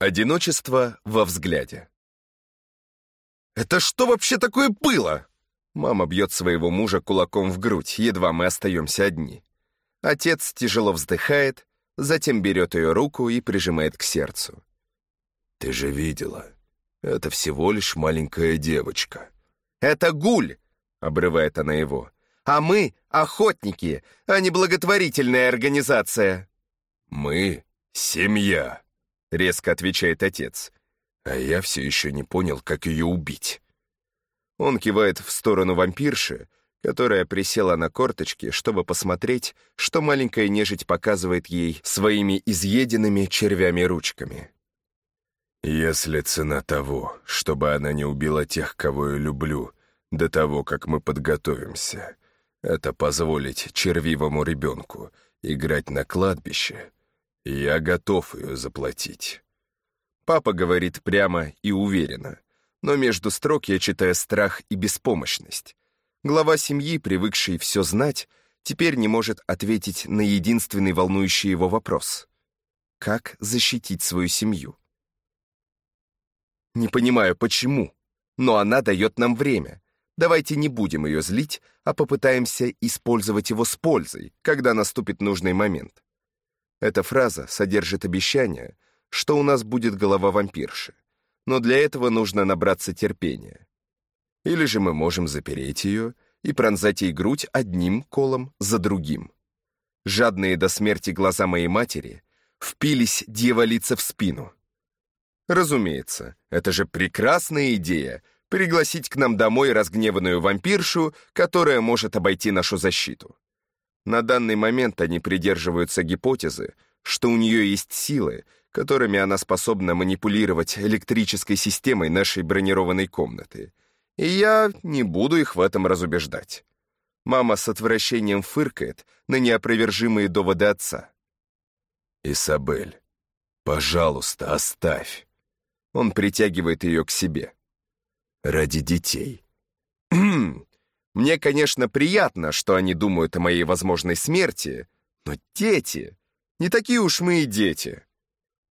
Одиночество во взгляде. «Это что вообще такое было?» Мама бьет своего мужа кулаком в грудь, едва мы остаемся одни. Отец тяжело вздыхает, затем берет ее руку и прижимает к сердцу. «Ты же видела, это всего лишь маленькая девочка». «Это гуль!» — обрывает она его. «А мы — охотники, а не благотворительная организация». «Мы — семья», — резко отвечает отец. «А я все еще не понял, как ее убить». Он кивает в сторону вампирши, которая присела на корточки, чтобы посмотреть, что маленькая нежить показывает ей своими изъеденными червями ручками. «Если цена того, чтобы она не убила тех, кого я люблю, до того, как мы подготовимся, это позволить червивому ребенку играть на кладбище, я готов ее заплатить». Папа говорит прямо и уверенно, но между строк я читаю страх и беспомощность. Глава семьи, привыкший все знать, теперь не может ответить на единственный волнующий его вопрос. Как защитить свою семью? Не понимаю, почему, но она дает нам время. Давайте не будем ее злить, а попытаемся использовать его с пользой, когда наступит нужный момент. Эта фраза содержит обещание, что у нас будет голова вампирши, но для этого нужно набраться терпения. Или же мы можем запереть ее и пронзать ей грудь одним колом за другим. Жадные до смерти глаза моей матери впились дьяволица в спину. Разумеется, это же прекрасная идея — пригласить к нам домой разгневанную вампиршу, которая может обойти нашу защиту. На данный момент они придерживаются гипотезы, что у нее есть силы, которыми она способна манипулировать электрической системой нашей бронированной комнаты. И я не буду их в этом разубеждать. Мама с отвращением фыркает на неопровержимые доводы отца. «Исабель, пожалуйста, оставь». Он притягивает ее к себе. «Ради детей». Мне, конечно, приятно, что они думают о моей возможной смерти, но дети... Не такие уж мы и дети.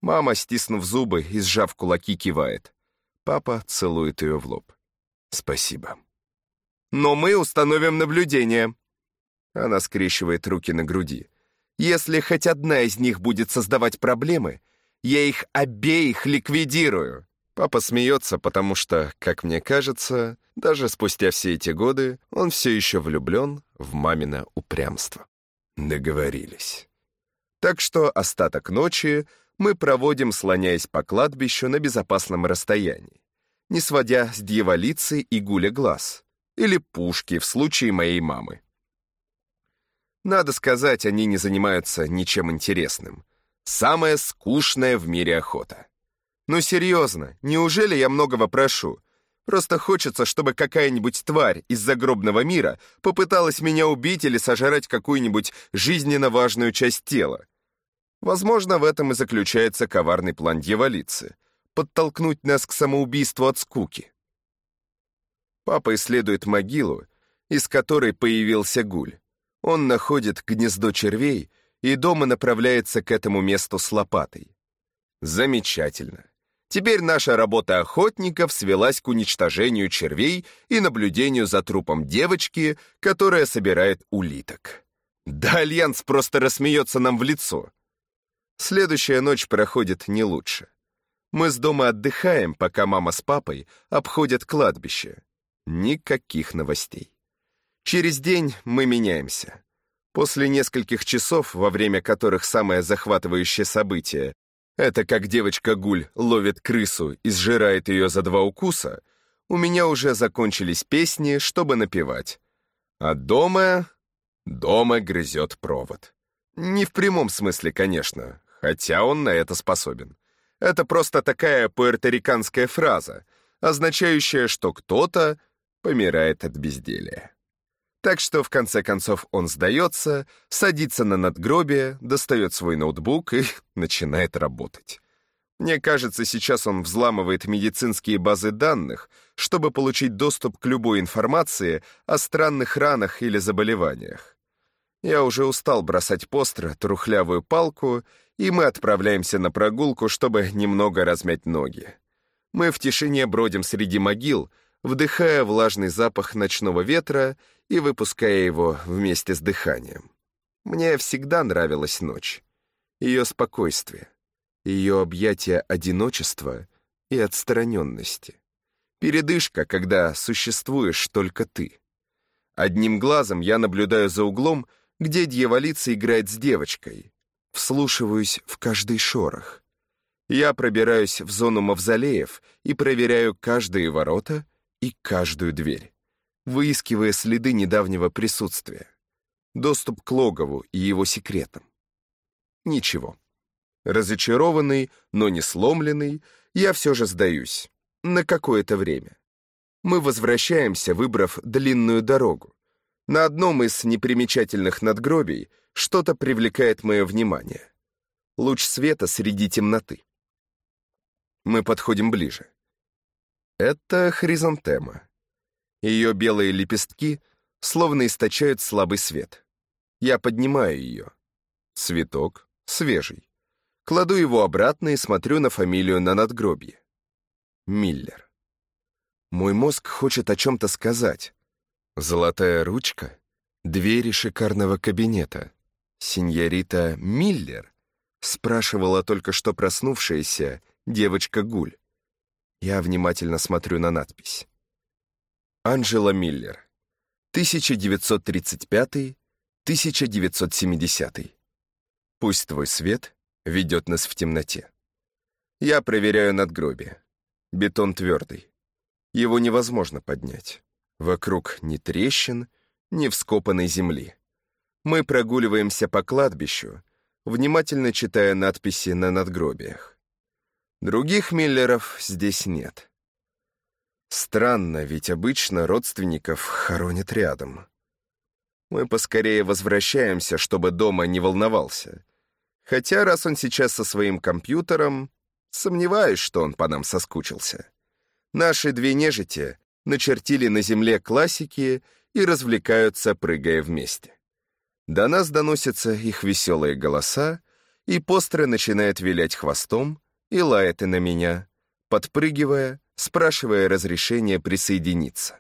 Мама, стиснув зубы и сжав кулаки, кивает. Папа целует ее в лоб. Спасибо. Но мы установим наблюдение. Она скрещивает руки на груди. Если хоть одна из них будет создавать проблемы, я их обеих ликвидирую. Папа смеется, потому что, как мне кажется, даже спустя все эти годы он все еще влюблен в мамино упрямство. Договорились. Так что остаток ночи мы проводим, слоняясь по кладбищу на безопасном расстоянии, не сводя с дьяволицы и гуля глаз, или пушки в случае моей мамы. Надо сказать, они не занимаются ничем интересным. Самая скучная в мире охота. Ну серьезно, неужели я многого прошу? Просто хочется, чтобы какая-нибудь тварь из загробного мира попыталась меня убить или сожрать какую-нибудь жизненно важную часть тела. Возможно, в этом и заключается коварный план дьяволицы — подтолкнуть нас к самоубийству от скуки. Папа исследует могилу, из которой появился гуль. Он находит гнездо червей и дома направляется к этому месту с лопатой. Замечательно. Теперь наша работа охотников свелась к уничтожению червей и наблюдению за трупом девочки, которая собирает улиток. Да Альянс просто рассмеется нам в лицо. Следующая ночь проходит не лучше. Мы с дома отдыхаем, пока мама с папой обходят кладбище. Никаких новостей. Через день мы меняемся. После нескольких часов, во время которых самое захватывающее событие это как девочка Гуль ловит крысу и сжирает ее за два укуса. У меня уже закончились песни, чтобы напевать. А дома... Дома грызет провод. Не в прямом смысле, конечно, хотя он на это способен. Это просто такая пуэрториканская фраза, означающая, что кто-то помирает от безделия. Так что, в конце концов, он сдается, садится на надгробие, достает свой ноутбук и начинает работать. Мне кажется, сейчас он взламывает медицинские базы данных, чтобы получить доступ к любой информации о странных ранах или заболеваниях. Я уже устал бросать постро, трухлявую палку и мы отправляемся на прогулку, чтобы немного размять ноги. Мы в тишине бродим среди могил, вдыхая влажный запах ночного ветра и выпуская его вместе с дыханием. Мне всегда нравилась ночь, ее спокойствие, ее объятие одиночества и отстраненности. Передышка, когда существуешь только ты. Одним глазом я наблюдаю за углом, где дьяволица играет с девочкой. Вслушиваюсь в каждый шорох. Я пробираюсь в зону мавзолеев и проверяю каждые ворота и каждую дверь, выискивая следы недавнего присутствия. Доступ к логову и его секретам. Ничего. Разочарованный, но не сломленный, я все же сдаюсь. На какое-то время. Мы возвращаемся, выбрав длинную дорогу. На одном из непримечательных надгробий что-то привлекает мое внимание. Луч света среди темноты. Мы подходим ближе. Это хризантема. Ее белые лепестки словно источают слабый свет. Я поднимаю ее. Цветок свежий. Кладу его обратно и смотрю на фамилию на надгробье. Миллер. Мой мозг хочет о чем-то сказать. Золотая ручка, двери шикарного кабинета. Синьорита Миллер спрашивала только что проснувшаяся девочка Гуль. Я внимательно смотрю на надпись. Анжела Миллер. 1935-1970. Пусть твой свет ведет нас в темноте. Я проверяю надгробие. Бетон твердый. Его невозможно поднять. Вокруг ни трещин, ни вскопанной земли. Мы прогуливаемся по кладбищу, внимательно читая надписи на надгробиях. Других Миллеров здесь нет. Странно, ведь обычно родственников хоронят рядом. Мы поскорее возвращаемся, чтобы дома не волновался. Хотя, раз он сейчас со своим компьютером, сомневаюсь, что он по нам соскучился. Наши две нежити начертили на земле классики и развлекаются, прыгая вместе. До нас доносятся их веселые голоса, и Постре начинает вилять хвостом, и лает и на меня, подпрыгивая, спрашивая разрешения присоединиться.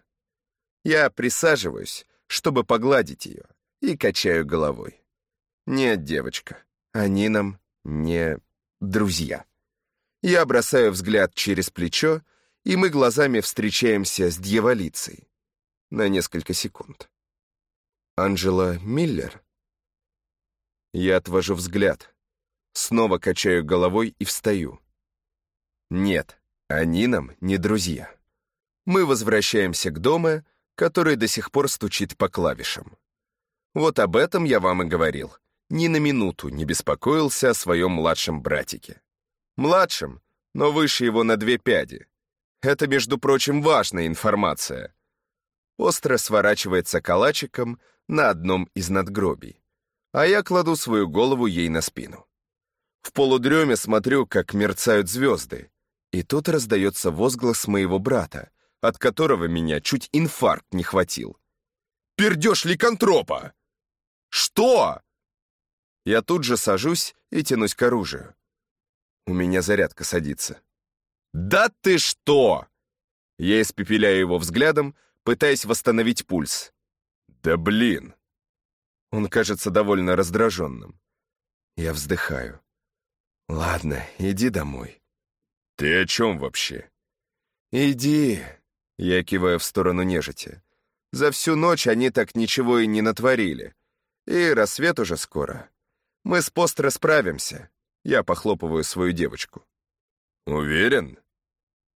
Я присаживаюсь, чтобы погладить ее, и качаю головой. Нет, девочка, они нам не друзья. Я бросаю взгляд через плечо, и мы глазами встречаемся с дьяволицей на несколько секунд. Анжела Миллер? Я отвожу взгляд, Снова качаю головой и встаю. Нет, они нам не друзья. Мы возвращаемся к дому, который до сих пор стучит по клавишам. Вот об этом я вам и говорил. Ни на минуту не беспокоился о своем младшем братике. Младшем, но выше его на две пяди. Это, между прочим, важная информация. Остро сворачивается калачиком на одном из надгробий, а я кладу свою голову ей на спину. В полудреме смотрю, как мерцают звезды. И тут раздается возглас моего брата, от которого меня чуть инфаркт не хватил. «Пердеж ликантропа!» «Что?» Я тут же сажусь и тянусь к оружию. У меня зарядка садится. «Да ты что?» Я испепеляю его взглядом, пытаясь восстановить пульс. «Да блин!» Он кажется довольно раздраженным. Я вздыхаю. «Ладно, иди домой». «Ты о чем вообще?» «Иди», — я киваю в сторону нежити. «За всю ночь они так ничего и не натворили. И рассвет уже скоро. Мы с Постро справимся». Я похлопываю свою девочку. «Уверен?»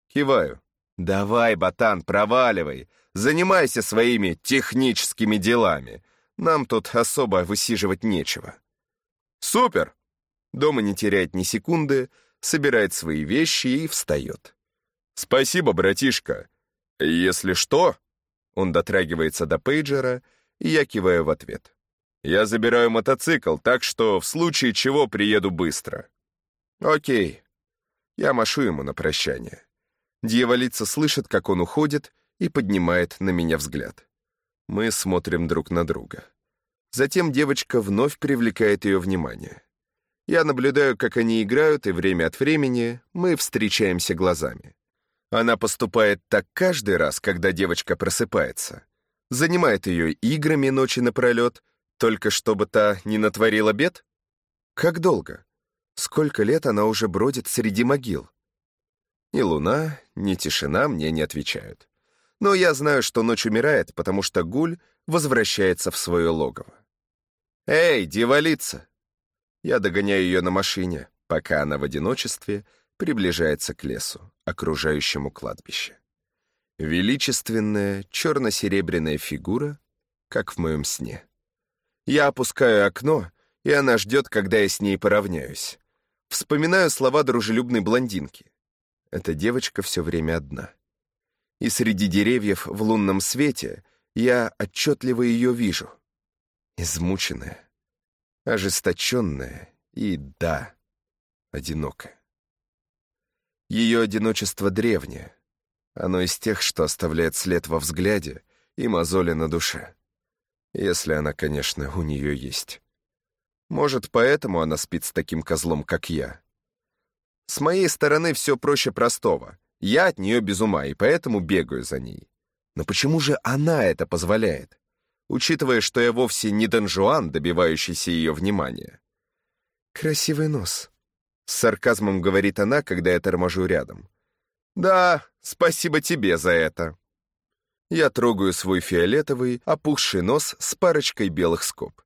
Киваю. «Давай, ботан, проваливай. Занимайся своими техническими делами. Нам тут особо высиживать нечего». «Супер!» Дома не теряет ни секунды, собирает свои вещи и встает. «Спасибо, братишка. Если что...» Он дотрагивается до пейджера, и я киваю в ответ. «Я забираю мотоцикл, так что в случае чего приеду быстро». «Окей». Я машу ему на прощание. Дьяволица слышит, как он уходит, и поднимает на меня взгляд. Мы смотрим друг на друга. Затем девочка вновь привлекает ее внимание. Я наблюдаю, как они играют, и время от времени мы встречаемся глазами. Она поступает так каждый раз, когда девочка просыпается. Занимает ее играми ночи напролет, только чтобы та не натворила бед? Как долго? Сколько лет она уже бродит среди могил? Ни луна, ни тишина мне не отвечают. Но я знаю, что ночь умирает, потому что гуль возвращается в свое логово. «Эй, дьяволица!» Я догоняю ее на машине, пока она в одиночестве приближается к лесу, окружающему кладбище. Величественная черно-серебряная фигура, как в моем сне. Я опускаю окно, и она ждет, когда я с ней поравняюсь. Вспоминаю слова дружелюбной блондинки. Эта девочка все время одна. И среди деревьев в лунном свете я отчетливо ее вижу. Измученная, ожесточенная и, да, одинокая. Ее одиночество древнее. Оно из тех, что оставляет след во взгляде и мозоли на душе. Если она, конечно, у нее есть. Может, поэтому она спит с таким козлом, как я. С моей стороны все проще простого. Я от нее без ума, и поэтому бегаю за ней. Но почему же она это позволяет? Учитывая, что я вовсе не Дон Жуан, добивающийся ее внимания. «Красивый нос», — с сарказмом говорит она, когда я торможу рядом. «Да, спасибо тебе за это». Я трогаю свой фиолетовый, опухший нос с парочкой белых скоб.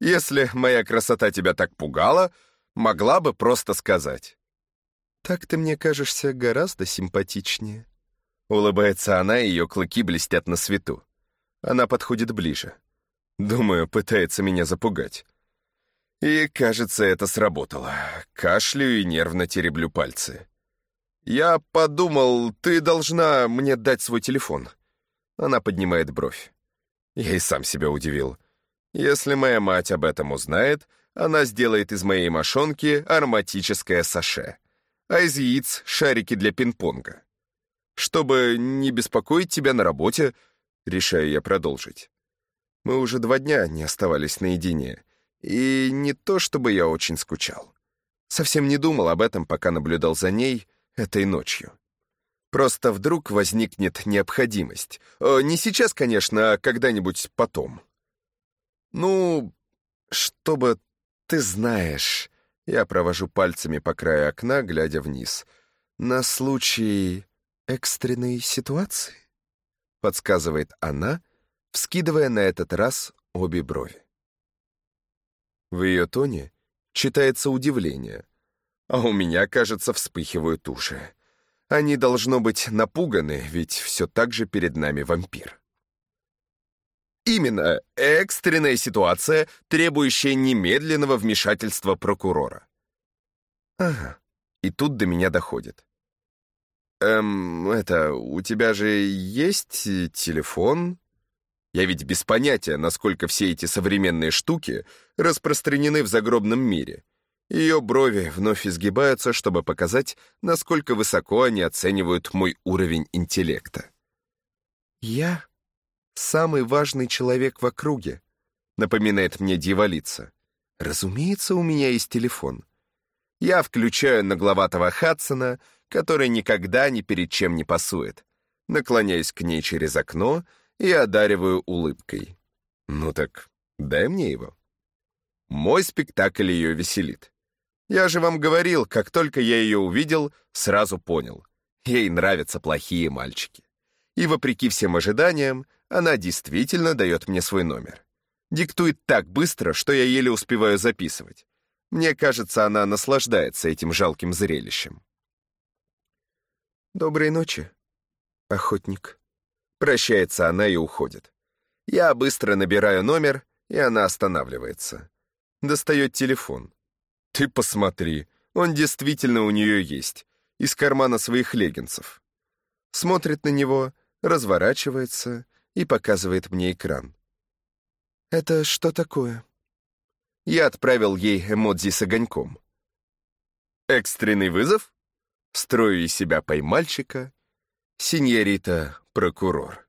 Если моя красота тебя так пугала, могла бы просто сказать. «Так ты мне кажешься гораздо симпатичнее». Улыбается она, и ее клыки блестят на свету. Она подходит ближе. Думаю, пытается меня запугать. И, кажется, это сработало. Кашляю и нервно тереблю пальцы. «Я подумал, ты должна мне дать свой телефон». Она поднимает бровь. Я и сам себя удивил. Если моя мать об этом узнает, она сделает из моей мошонки ароматическое саше а из яиц — шарики для пинг-понга. Чтобы не беспокоить тебя на работе, решаю я продолжить. Мы уже два дня не оставались наедине, и не то чтобы я очень скучал. Совсем не думал об этом, пока наблюдал за ней этой ночью. Просто вдруг возникнет необходимость. Э, не сейчас, конечно, а когда-нибудь потом. Ну, чтобы ты знаешь, я провожу пальцами по краю окна, глядя вниз. «На случай экстренной ситуации?» Подсказывает она, вскидывая на этот раз обе брови. В ее тоне читается удивление, а у меня, кажется, вспыхивают уши. Они, должно быть, напуганы, ведь все так же перед нами вампир. Именно экстренная ситуация, требующая немедленного вмешательства прокурора. Ага, и тут до меня доходит. Эм, это, у тебя же есть телефон? Я ведь без понятия, насколько все эти современные штуки распространены в загробном мире. Ее брови вновь изгибаются, чтобы показать, насколько высоко они оценивают мой уровень интеллекта. Я самый важный человек в округе», — напоминает мне дьяволица. «Разумеется, у меня есть телефон. Я включаю нагловатого Хадсона, который никогда ни перед чем не пасует, наклоняюсь к ней через окно и одариваю улыбкой. Ну так, дай мне его. Мой спектакль ее веселит. Я же вам говорил, как только я ее увидел, сразу понял. Ей нравятся плохие мальчики. И вопреки всем ожиданиям, она действительно дает мне свой номер. Диктует так быстро, что я еле успеваю записывать. Мне кажется, она наслаждается этим жалким зрелищем. «Доброй ночи, охотник». Прощается она и уходит. Я быстро набираю номер, и она останавливается. Достает телефон. Ты посмотри, он действительно у нее есть, из кармана своих леггинсов. Смотрит на него, разворачивается и показывает мне экран. «Это что такое?» Я отправил ей эмодзи с огоньком. «Экстренный вызов?» Строю из себя поймальчика. Синьорита прокурор.